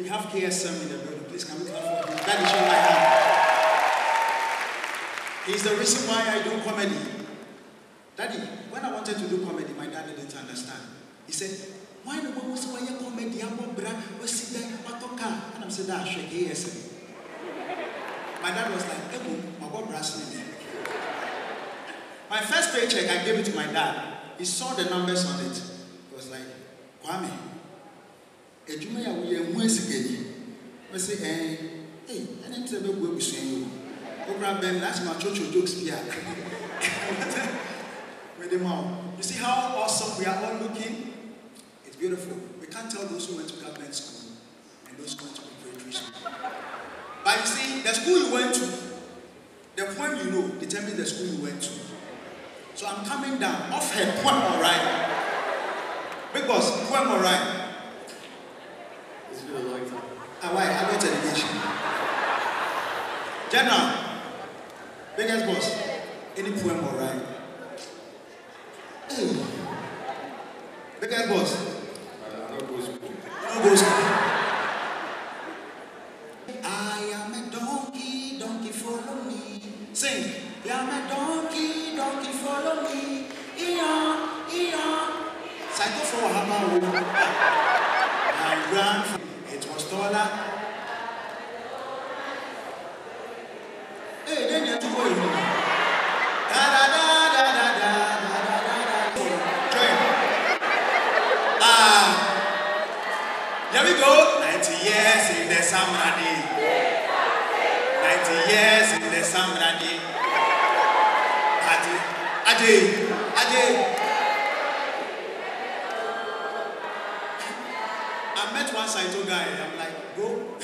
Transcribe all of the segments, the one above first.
We have KSM in the building. Please come clap for him. Daddy, show my hand. He's the reason why I do comedy. Daddy, when I wanted to do comedy, my dad didn't understand. He said, why the one was why you comedy? I'm bra, what's it there? What car? And I'm saying, that shake KSM. My dad was like, hey, my boy brass My first paycheck, I gave it to my dad. He saw the numbers on it. He was like, Kwame, edwuma ya woyɛ ho asikani wɔsi ɛn ee ɛna n tɛ bɛ bu ebusua yi o. Okura bɛn na asoma chocho jokes bi a with him all you see how awesome we are all looking? It's beautiful. We can't tell those who went to government school and those who went to preparatory school. But you see the school you went to the poem you know determines the school you went to. So i'm coming down. Off her poem alright because poem alright. It's been a long Ah, why? Adult education. General, biggest boss, any poem all right? Hey. Biggest boss, I, I don't go school. no go school. Da da da. Join. Ah. Here we go. 90 years in the Samradi. 90 years in the Samradi. Ade, Ade, Ade. I met one Saito guy. Go,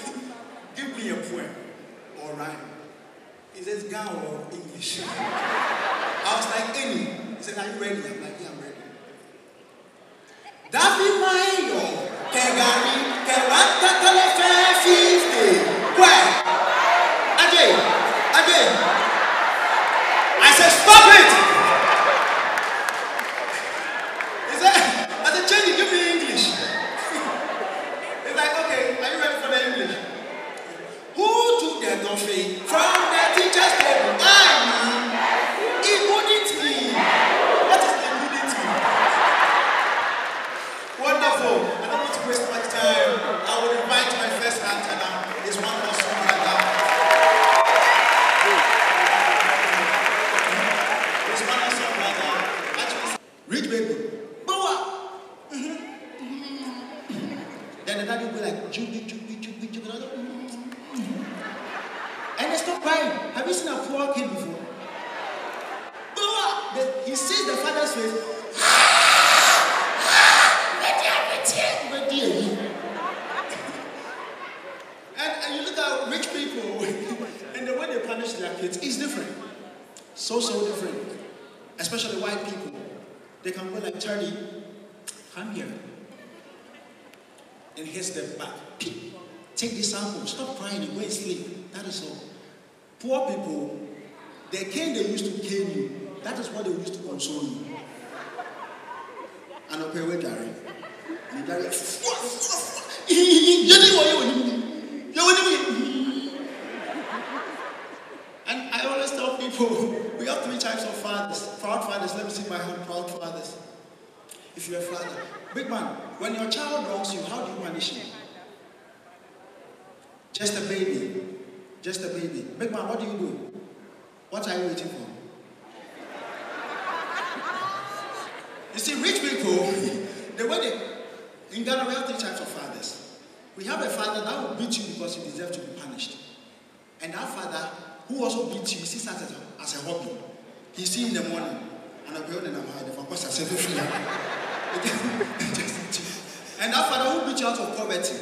give me a poem or rhyme. He says, Ga or English. I was like, any. He said, are you ready? I'm like, yeah, I'm ready. Davi Mayo, Kegari, Keranta Telefe 50. Where? Ajay, Ajay. I said, stop it. He said, I said, change it, give me English. He's like, okay, are you ready for the English? Who took the coffee from the teacher's table? I mean, immunity. What is immunity? Wonderful. I don't want to waste much time. I will invite my first answer now. It's one awesome brother. It's one awesome brother. Actually, rich baby. Boa. Then the daddy will be like, Juby, Juby, Juby, Juby. And I go, "Mm." And they stop crying. Have you seen a poor kid before? Boa! The- He sees the father's face. And, and you look at rich people and the way they punish their kids is different. So, so different. Especially white people. They can go like, Charlie, come here and hits them back. Take this sample. Stop crying and go and sleep. That is all. Poor people, the cane they used to cane you, that is what they used to console you. And okay, wait, Gary. And Gary, you didn't want you. You wouldn't And I always tell people, we have three types of fathers. Proud fathers, let me see my hand, proud fathers. If you're a father, big man, when your child wrongs you, how do you punish him? Just a baby. Just a baby. Big man, what do you do? What are you waiting for? You see, rich people, the way they, in Ghana, we have three types of fathers. We have a father that will beat you because you deserve to be punished. And that father who also beats you, he sees that as a, as a hobby. He see in the morning, and I'll be on and I'm hiding, of course, I said. And that father beat you out of poverty,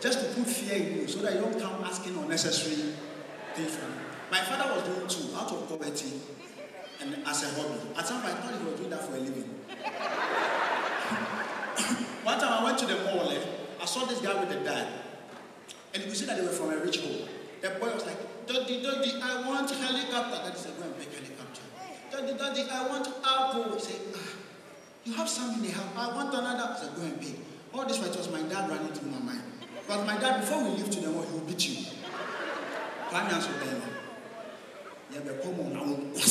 just to put fear in you so that you don't come asking unnecessary things from you. My father was doing too, out of poverty and as a hobby. At point, I thought he was doing that for a living. One time I went to the mall, eh, I saw this guy with a dad. And you see that they were from a rich home. The boy was like, Daddy, Daddy, I want helicopter. Daddy said, go and make helicopter. Daddy, Daddy, I want apple. He said, ah, you have some in the house. I want another. I said, go and pay. All this was my dad running through my mind. But my dad, before we leave to the mall, he will beat you. Kwame Asubema. Yeah, but come on, will.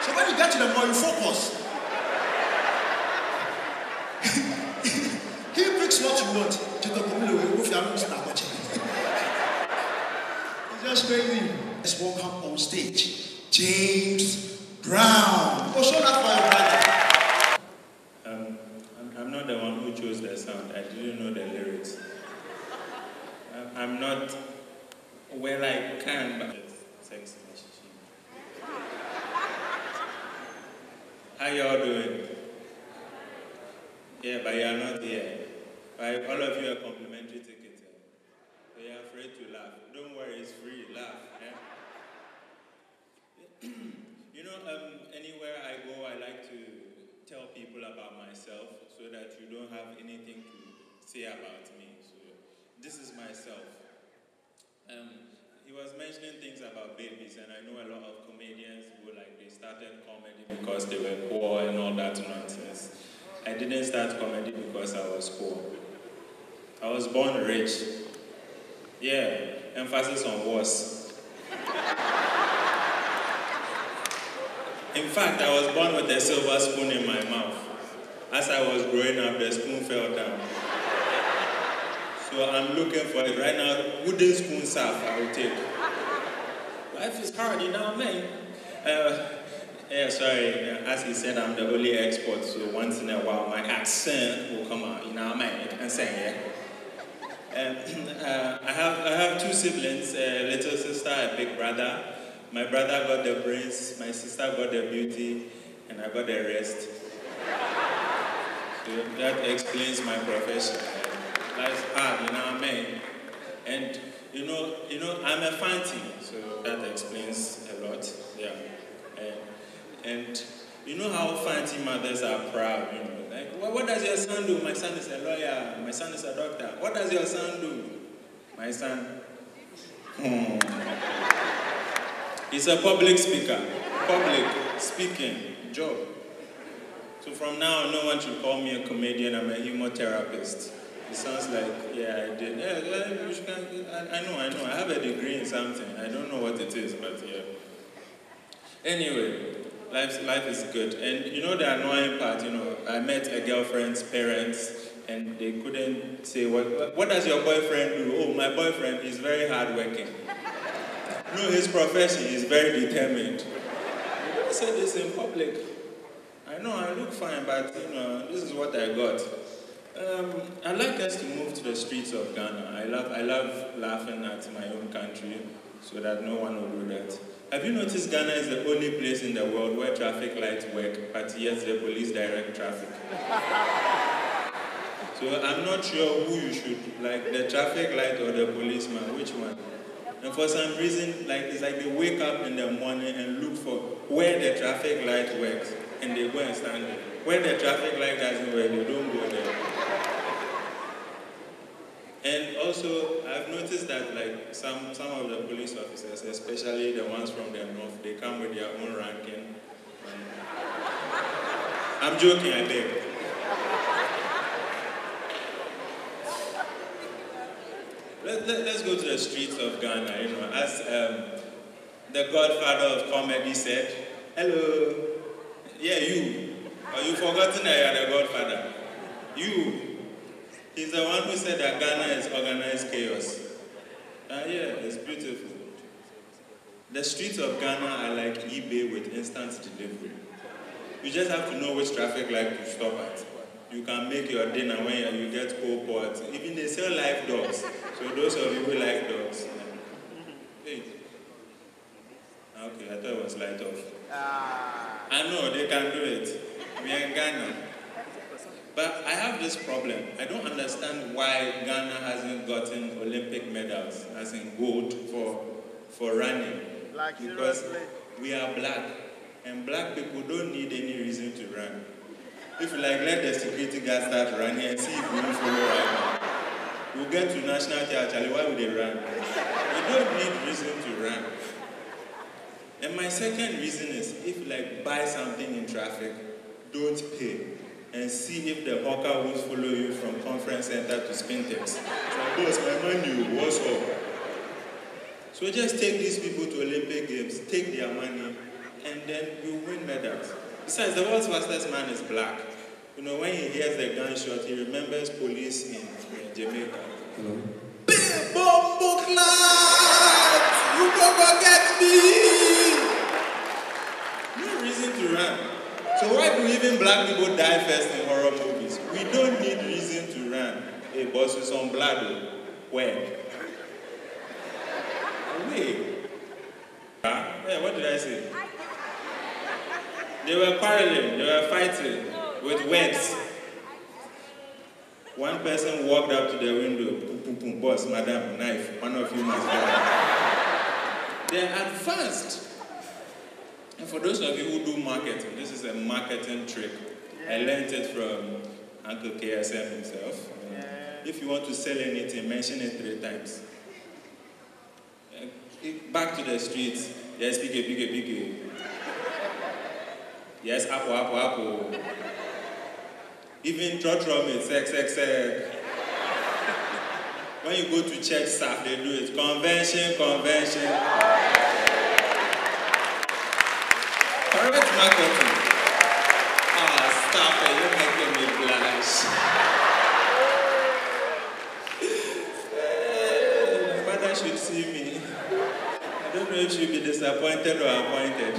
So when you get to the mall, you focus. he picks what you want. Omilo will go for your It's just crazy. Let's welcome on stage James Brown. Oh, show that for your brother. Um, I'm, I'm not the one who chose the sound. I didn't know the lyrics. I'm- not well I can, but thanks sex machine. How y'all doing? Yeah, but you're not here. Right? All of you are complimentary tickets. eh? So you're laugh. Don't worry, it's free. Laugh. eh? You know, um, anywhere I go, I like to tell people about myself so that you don't have anything to say about me. So this is myself. Um, he was mentioning things about babies, and I know a lot of comedians who like they started comedy because they were poor and all that nonsense. I didn't start comedy because I was poor. I was born rich. Yeah, emphasis on was. In fact, I was born with a silver spoon in my mouth. As I was growing up, the spoon fell down. So I'm looking for it right now. Wooden spoon serve, I will take. Life is hard, you know what I mean? Uh, yeah, sorry. As he said, I'm the only expert, so once in a while my accent will come out. You know what I mean? You can say yeah. Um, uh, I have I have two siblings, a little sister, a big brother. My brother got the brains, my sister got the beauty, and I got the rest. So that explains my profession. Uh, Life's hard, you know what I mean? And you know, you know, I'm a Fante, so that explains a lot. Yeah. And, and you know how Fante mothers are proud, you know. What, does your son do? My son is a lawyer. My son is a doctor. What does your son do? My son. Hmm. He's a public speaker. Public speaking job. So from now on, no one should call me a comedian. I'm a humotherapist. It sounds like, yeah, I did. Yeah, I know, I know. I have a degree in something. I don't know what it is, but yeah. Anyway, life, life is good. And you know the annoying part, you know, I met a girlfriend's parents and they couldn't say, what, what does your boyfriend do? Oh, my boyfriend is very hardworking. No, his profession is very determined. You don't say this in public. I know I look fine, but you know, this is what I got. Um, I'd like us to move to the streets of Ghana. I love, I love laughing at my own country so that no one will do that. Have you noticed Ghana is the only place in the world where traffic lights work, but yes, the police direct traffic? So I'm not sure who you should, like the traffic light or the policeman, which one? And for some reason, like it's like they wake up in the morning and look for where the traffic light works, and they go and stand there. Where the traffic light doesn't work, they don't go there. And also, I've noticed that like some some of the police officers, especially the ones from the north, they come with their own ranking. I'm joking, I beg. Let, let, us go to the streets of Ghana, you know, as um, the godfather of comedy said, hello, yeah, you. Are you forgotten that you are the godfather? You. He's the one who said that Ghana is organized chaos. Ah, yeah, it's beautiful. The streets of Ghana are like eBay with instant delivery. You just have to know which traffic light to stop at. You can make your dinner when you get cold pot. Even they sell live dogs. So those of you who like dogs. Hey. Okay, I thought it was light off. Ah. I know they can do it. We are in Ghana. But I have this problem. I don't understand why Ghana hasn't gotten Olympic medals, as in gold, for, for running. Like, because seriously? we are black. And black people don't need any reason to run. If you like, let the security guard start running and see if we will follow right now. We'll get to national actually, why would they run? We don't need reason to run. And my second reason is if you like buy something in traffic, don't pay. And see if the hawker won't follow you from conference center to Spintex. Like, boss, my money, what's up? So just take these people to Olympic Games, take their money, and then you win medals. Besides, the world's fastest man is black. You know, when he hears the gunshot, he remembers police in, in Jamaica. Hello? Big bomb clad! You don't forget me! No reason to run. So why do even black people die first in horror movies? We don't need reason to run. Hey, boss, with on blood. oh. Where? Away. Huh? Hey, what did I say? They were quarreling, they were fighting with words. One person walked up to the window, boom, boom, boom, boss, madam, knife, one of you must die. They're advanced. And for those of you who do marketing, this is a marketing trick. I learned it from Uncle KSM himself. Um, If you want to sell anything, mention it three times. Uh, Back to the streets. Yes, big, big, big. Yes, apple, apple, apple. Even trotro meat, sex, sex, sex. When you go to church staff, they do it. Convention, convention. Correct marketing. Ah, stop it. You're making me blush. Eh, My mother should see me. I don't know if she'll be disappointed or appointed.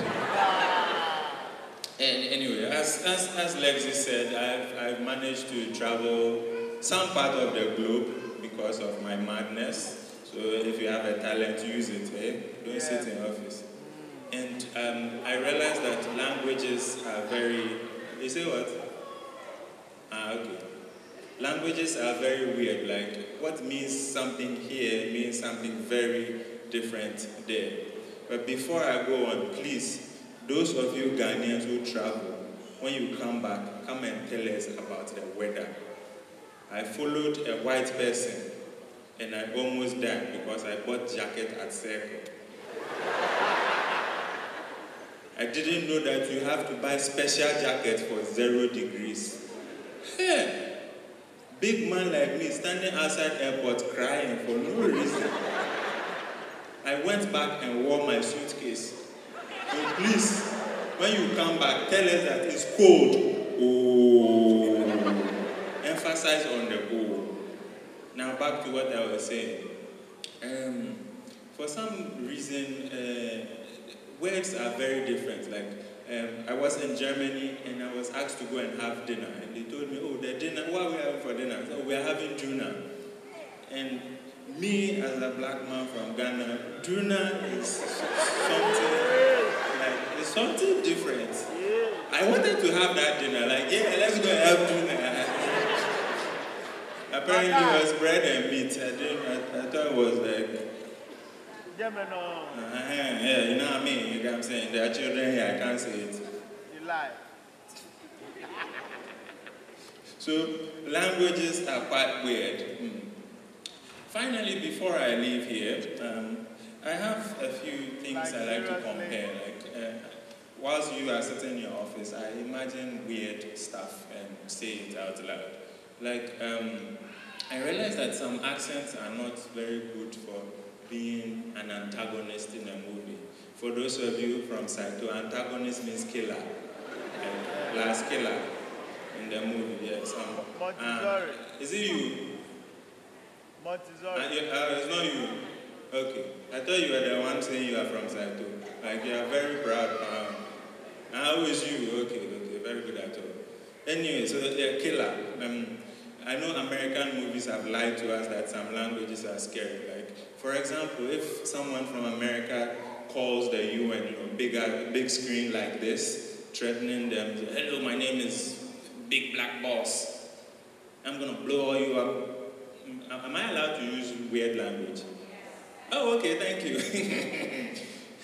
And anyway, as, as, as Lexi said, I've, I've managed to travel some part of the globe because of my madness. So if you have a talent, use it, eh? Don't sit in office. Um, I realized that languages are very, you say what? Ah, okay. Languages are very weird. Like, what means something here means something very different there. But before I go on, please, those of you Ghanaians who travel, when you come back, come and tell us about the weather. I followed a white person and I almost died because I bought jacket at Circle. I didn't know that you have to buy special jacket for zero degrees. Hey, big man like me standing outside airport crying for no reason. I went back and wore my suitcase. So please, when you come back, tell us that it's cold. Oh, emphasize on the oh. Now back to what I was saying. Um, for some reason, uh, words are very different. Like um, I was in Germany and I was asked to go and have dinner, and they told me, "Oh, the dinner. What are we having for dinner?" Said, "Oh, we are having tuna." And me, as a black man from Ghana, tuna is something like it's something different. I wanted to have that dinner. Like, yeah, let's go and have tuna. Apparently, it was bread and meat. I didn't. I, I thought it was like. Uh, yeah, you know what I mean? You get what I'm saying? There are children here, I can't say it. you lie. So, languages are quite weird. Hmm. Finally, before I leave here, um, I have a few things Like I like to compare. Like, uh, whilst you are sitting in your office, I imagine weird stuff and say it out loud. Like, um, I realize that some accents are not very good for being an antagonist in a movie. For those of you from Saito, antagonist means killer. Like, last killer in the movie, yes. Um, Montessori. uh, is it you? Uh, Montessori. you- uh, it's not you. Okay. I thought you were the one saying you are from Saito. Like you are very proud. Um, how is you? Okay, okay, very good at all. Anyway, so yeah, killer. Um, I know American movies have lied to us that some languages are scary. For example, if someone from America calls the UN, you know, bigger, uh, big screen like this, threatening them, hello, my name is Big Black Boss. I'm gonna blow all you up. Am am I allowed to use weird language? Oh, okay, thank you.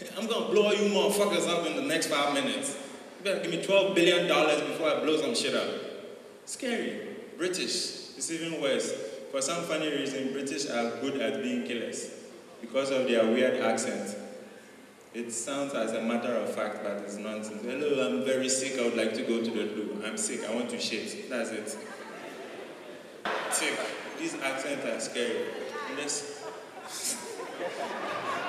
I'm gonna blow all you motherfuckers up in the next five minutes. You better give me $12 billion before I blow some shit up. Scary. British. It's even worse. For some funny reason, British are good at being killers because of their weird accent. It sounds as a matter of fact, but it's nonsense. Hello, I'm very sick. I would like to go to the loo. I'm sick. I want to shit. That's it. Sick. These accents are scary. And,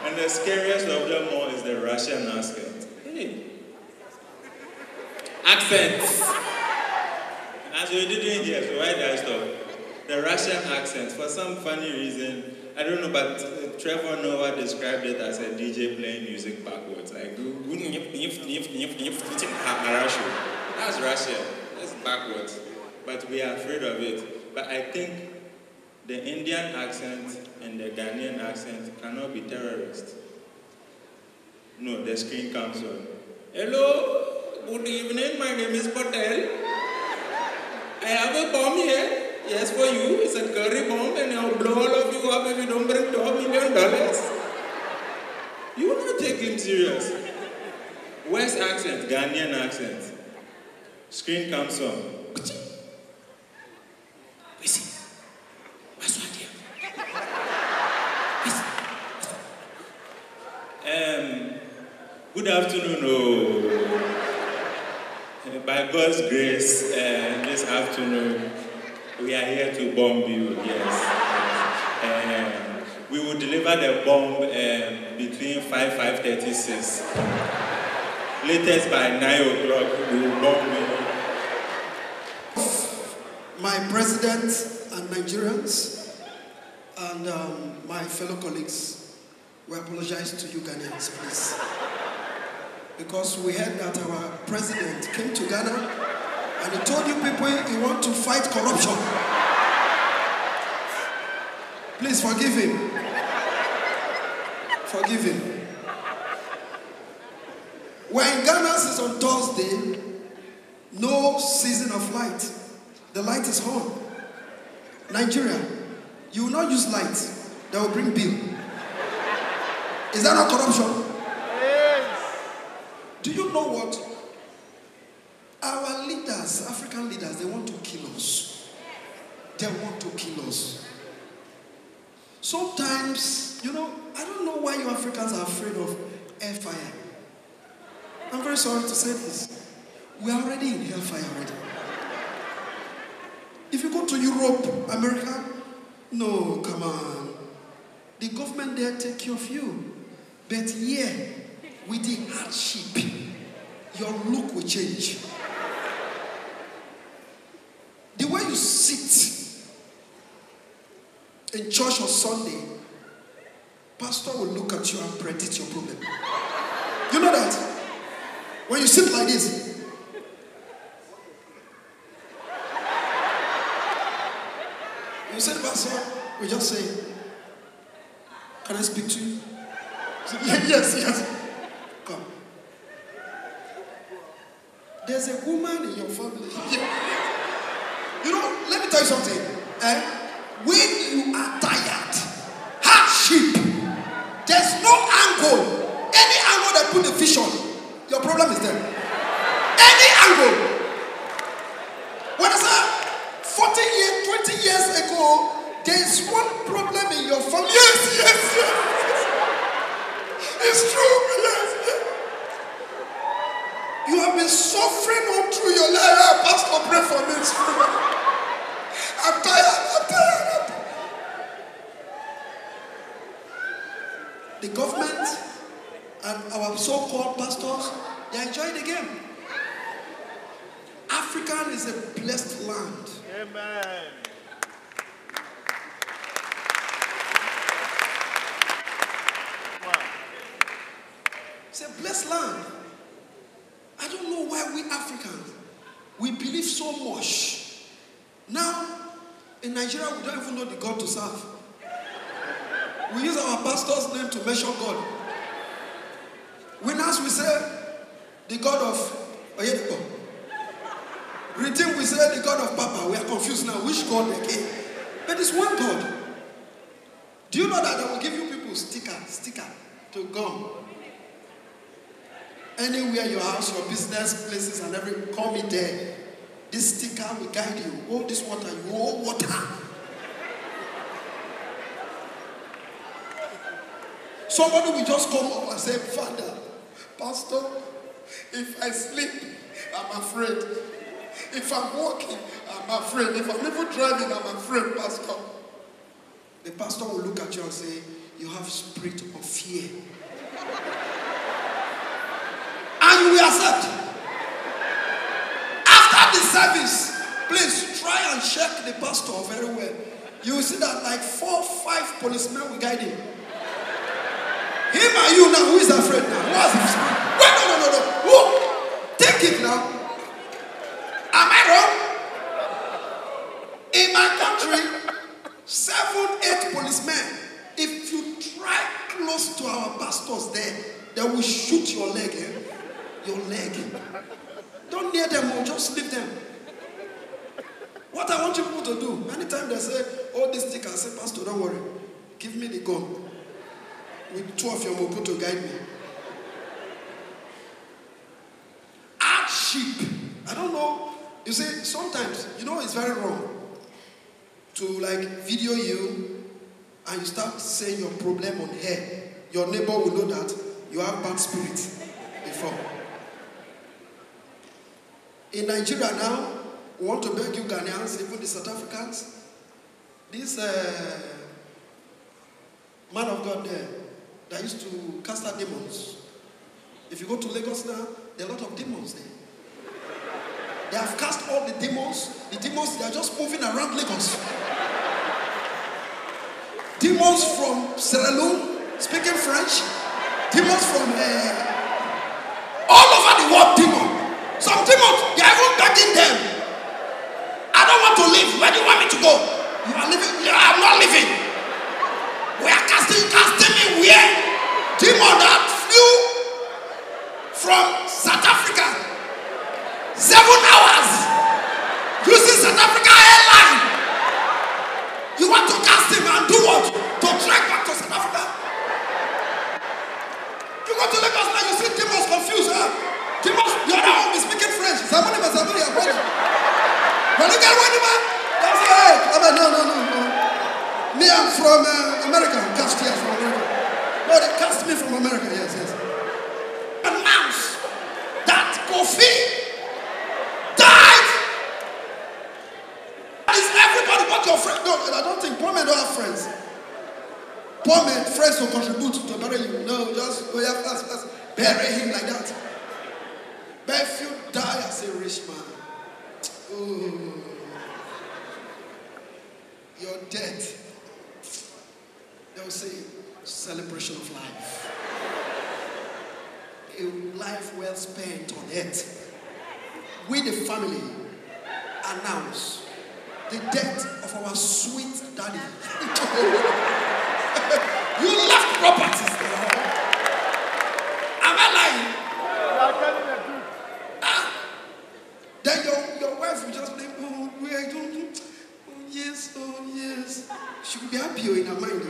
and the scariest of them all is the Russian accent. Hey. Accents. As you didn't hear, so why did I stop? The Russian accent, for some funny reason, I don't know, but uh, Trevor Noah described it as a DJ playing music backwards. Like, that's Russian. That's backwards. But we are afraid of it. But I think the Indian accent and the Ghanaian accent cannot be terrorists. No, the screen comes on. Hello, good evening. My name is Patel. I have a bomb here. Yes, for you. It's a curry bomb, and I'll blow all of you up if you don't bring $12 million. You will not take him serious. West accent, Ghanaian accent. Screen comes on. Um, good afternoon. Oh. By God's grace, uh, this afternoon, we are here to bomb you, yes. Um, we will deliver the bomb um, between 5 5.36. Latest by 9 o'clock, we will bomb you. My president and Nigerians and um, my fellow colleagues, we apologize to you Ghanaians, please. Because we heard that our president came to Ghana and he told you people he want to fight corruption. Please forgive him. Forgive him. We're in Ghana since on Thursday, no season of light. The light is on. Nigeria, you will not use light that will bring bill. Is that not corruption? Yes. Do you know what? Our leaders, African leaders, they want to kill us. They want to kill us. Sometimes, you know, I don't know why you Africans are afraid of air fire. I'm very sorry to say this. We are already in hellfire already. If you go to Europe, America, no, come on. The government there take care of you. But here, with the hardship, your look will change. The way you sit in church on Sunday, pastor will look at you and predict your problem. You know that? When you sit like this, you said, Pastor, we just say, Can I speak to you? Say, yes, yes. Come. There's a woman in your family. You know, let me tell you something. Eh? When you are tired, hardship, there's no angle. Any angle that put the vision, your problem is there. Any angle. What is that? 40 years, 20 years ago, there's one problem in your family. Yes, yes, yes. It's true, yes. You have been suffering all through your life. Ah, Pastor, pray for me. It's true. I'm tired. I'm tired. I'm tired. The government and our so-called pastors, they are enjoying the game. Africa is a blessed land. Amen. Come on. Land. I don't know why we Africans we believe so much. Now, in Nigeria, we don't even know the God to serve. We use our pastor's name to measure God. When Winners, we say the God of Oyedepo. Redeem, we say the God of Papa. We are confused now. Which God again? But it's one God. Do you know that they will give you people sticker, sticker to gum? Anywhere your house, your business places, and every call me there. This sticker will guide you. Oh, this water, you owe water. Somebody will just come up and say, Father, Pastor, if I sleep, I'm afraid. If I'm walking, I'm I'm afraid. If I'm even driving, I'm afraid, Pastor. The pastor will look at you and say, You have spirit of fear. and you will accept. After the service, please try and check the pastor very well. You will see that like four, five policemen will guide him. Him and you now, who is afraid now? Who has the spirit? Wait, no, no, no, no. Who? Take it now. Am I wrong? In my country, seven, eight policemen. If you try close to our pastors there, they will shoot your leg. Eh? Your leg. Don't near them, or just leave them. What I want you people to do, anytime they say, oh, this stick, I say, Pastor, don't worry. Give me the gun. With two of your mopo to guide me. Add sheep. I don't know. You see, sometimes, you know, it's very wrong to like video you and you start saying your problem on air. Your neighbor will know that you have bad spirit before. In Nigeria now, we want to beg you Ghanaians, even the South Africans, this uh, man of God there that used to cast out demons. If you go to Lagos now, there are a lot of demons there. They have cast all the demons. The demons, they are just moving around Lagos. Demons from Sierra speaking French. Demons from uh, all over the world, demons. Some demons, they are even begging them. I don't want to leave. Where do you want me to go? You are leaving. I'm not leaving. We are casting, casting me where? Demon that flew from South Africa. Seven hours. Using South Africa airline. You want to cast him and do what? To trek back to South Africa? You go to Lagos now, you see demons confused, huh? Demons, the other one be speaking French. Somebody must have been your brother. When you get one, man, they say, hey, I'm like, no, no, no, no. Me, I'm from uh, America. Cast here from America. No, they cast me from America, yes, yes. Announce that Kofi died. Is everybody what your friend? No, I don't think poor men don't have friends. Poor men, friends will contribute to bury you. No, just go here fast, fast. Bury him like that. But if you die as a rich man, oh, you're dead. They will say, celebration of life. A life well spent on earth. We, the family, announce the death of our sweet daddy. you left properties. Am I lying? Truth. Then your, your wife will just be, oh, we are doing, oh, yes, oh, yes. She will be happy in her mind.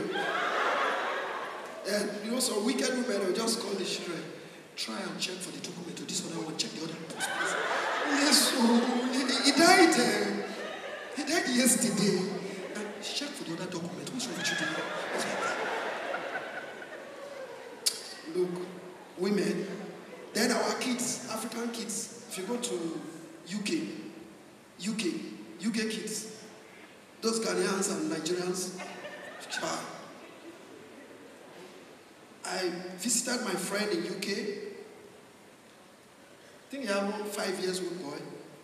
And you know, some wicked women will just call the children, try and check for the document to this other one, check the other post, please. Yes, oh, he, he died. Uh, he died yesterday. And check for the other document. What's wrong with you doing? Look, women, then our kids, African kids, if you go to UK, UK, UK kids, those Ghanaians and Nigerians. Ah. I visited my friend in UK. I think he had one five years old boy.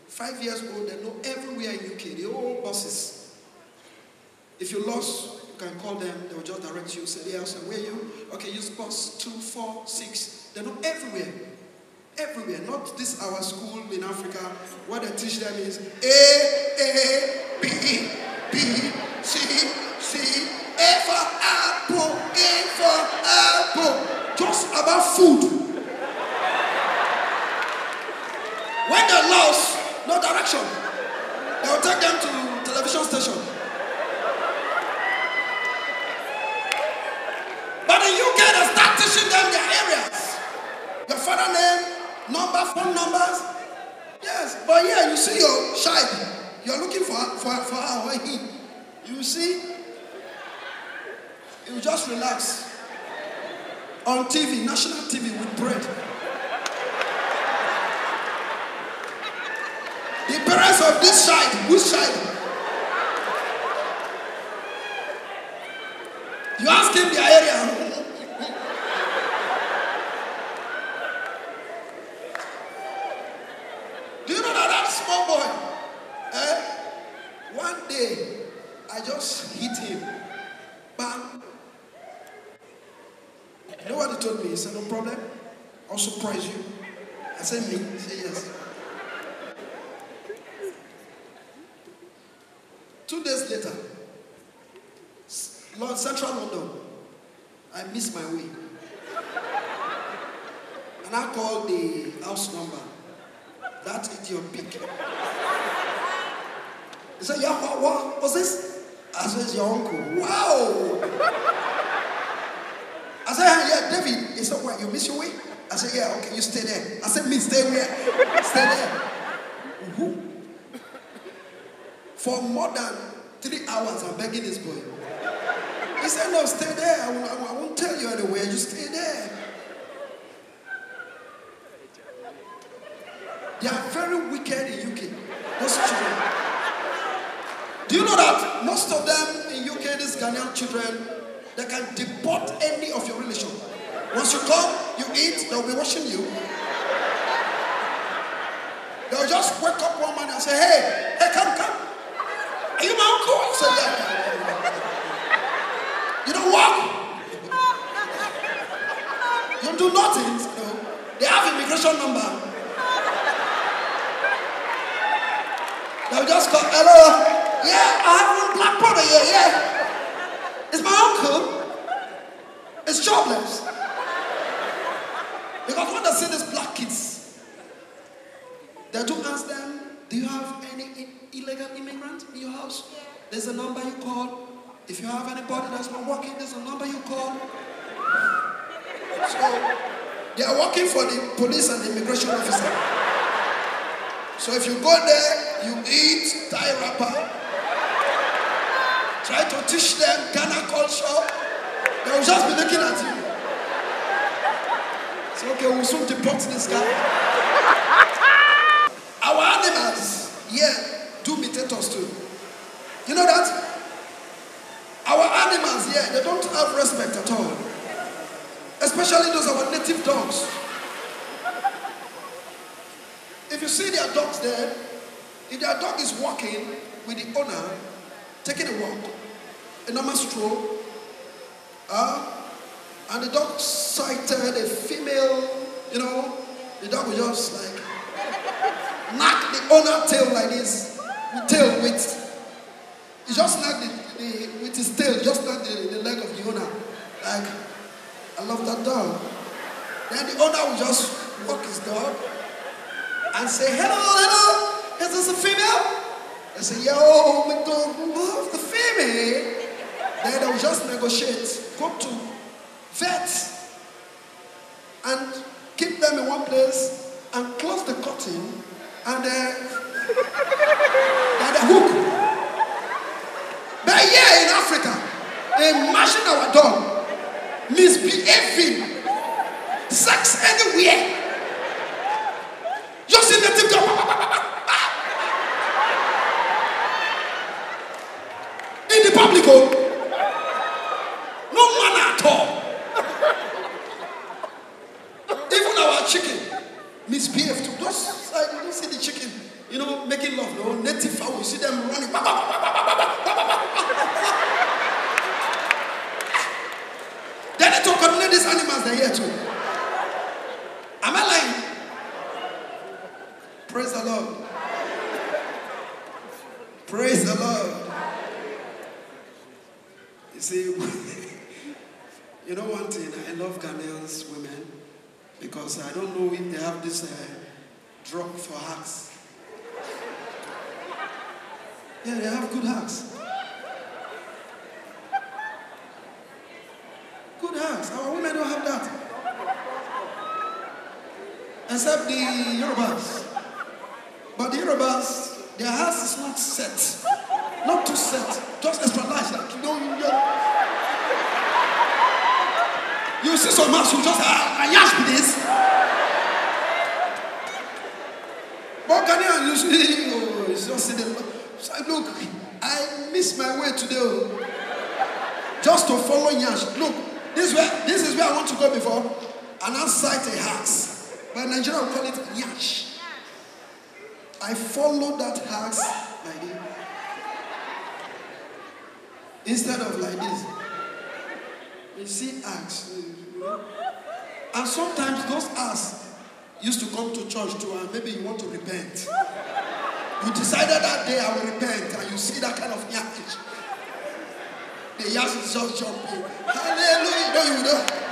Five years old, they know everywhere in UK. They all buses. If you lost, you can call them. They will just direct you. Say, yeah, so where you? Okay, use bus two, four, six. They know everywhere. Everywhere. Not this our school in Africa. What they teach them is A, A, B, B, C, C, A for apple, A for apple. Just about food. When they lost, no direction. They will take them to television station. But in UK, they start teaching them their areas. Your father name, number, phone numbers. Yes, but yeah, you see your child. You're looking for for for her or he. You see, you just relax on TV, national TV with bread. The parents of this child, whose child? You ask him their area. Do you know that that small boy? Eh? One day, I just hit him. Bam. You know what he told me? He said, No problem. I'll surprise you. I said, Me? He said, Yes. Two days later, S- Lord Central London, I missed my way. And I called the house number. That idiot pick. He said, Yeah, what, what was this? I said, It's your uncle. Wow. I said, Yeah, David. He said, What, you miss your way? I said, Yeah, okay, you stay there. I said, Me, stay where? Stay there. Who? For more than three hours, I'm begging this boy. He said, No, stay there. I won't, I won't tell you anywhere. You stay there. They are very wicked in UK. Those children. Do you know that most of them in UK, these Ghanaian children, they can deport any of your relation. Once you come, you eat, they'll be watching you. They'll just wake up one morning and say, Hey, hey, come, come. Are you my uncle? You say, Yeah. You don't walk. You do nothing. No. They have immigration number. They'll just call, hello. Yeah, I have one black brother here. Yeah. It's my uncle. Jobless. Because when they see these black kids, they do ask them, do you have any illegal immigrant in your house? There's a number you call. If you have anybody that's not working, there's a number you call. So they are working for the police and the immigration officer. So if you go there, you eat Thai wrapper, try to teach them Ghana culture, they will just be looking at you. Say, okay, we'll soon deport this guy. Our animals yeah, do imitate us too. You know that? Our animals yeah, they don't have respect at all. Especially those our native dogs. If you see their dogs there, if their dog is walking with the owner, taking a walk, a normal stroll, uh, and the dog sighted a female, you know, the dog will just like knock the owner tail like this, with tail with, he just knock the, the with his tail, just knock the, the leg of the owner. Like, I love that dog. Then the owner will just walk his dog and say, hello, hello, is this a female? They say, yo, my dog love the female. Then they will just negotiate, go to vet and keep them in one place and close the curtain and uh, the hook. But here in Africa, imagine our dog misbehaving, sex anywhere. Just in the tip In Yorubas. But the Yorubas, their house is not set. Not too set. Just extra large. Like, you know, you, you, you see some house who just, ah, I with this. But usually, you know, look, I missed my way today. oh. Just to follow Yash. Look, this is where this is where I want to go before. And I cite a house. But Nigeria will call it Yash. I followed that house like this. Instead of like this. You see axe. And sometimes those acts used to come to church too, and uh, maybe you want to repent. You decided that day I will repent, and you see that kind of yash. The yash is just jumping. Hallelujah. No, you know.